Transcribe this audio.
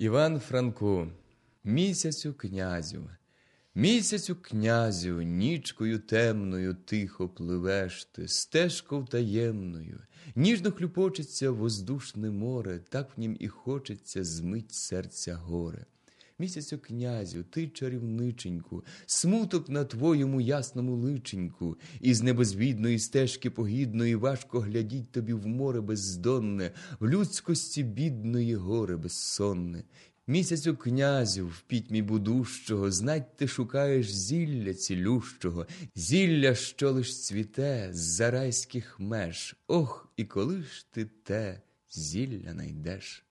Іван Франко, місяцю князю, місяцю князю, нічкою темною тихо пливеш ти, стежкою таємною, ніжно хлюпочеться воздушне море, так в нім і хочеться змить серця горе. Місяцю князю, ти чарівниченьку, смуток на твоєму ясному личеньку, із небозвідної стежки погідної важко глядіть тобі в море бездонне, в людськості бідної горе безсонне. Місяцю князю, в пітьмі будущого, знать ти шукаєш зілля цілющого, зілля, що лиш цвіте з зарайських меж. Ох, і коли ж ти те зілля найдеш?